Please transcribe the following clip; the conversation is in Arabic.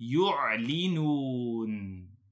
يعلنون.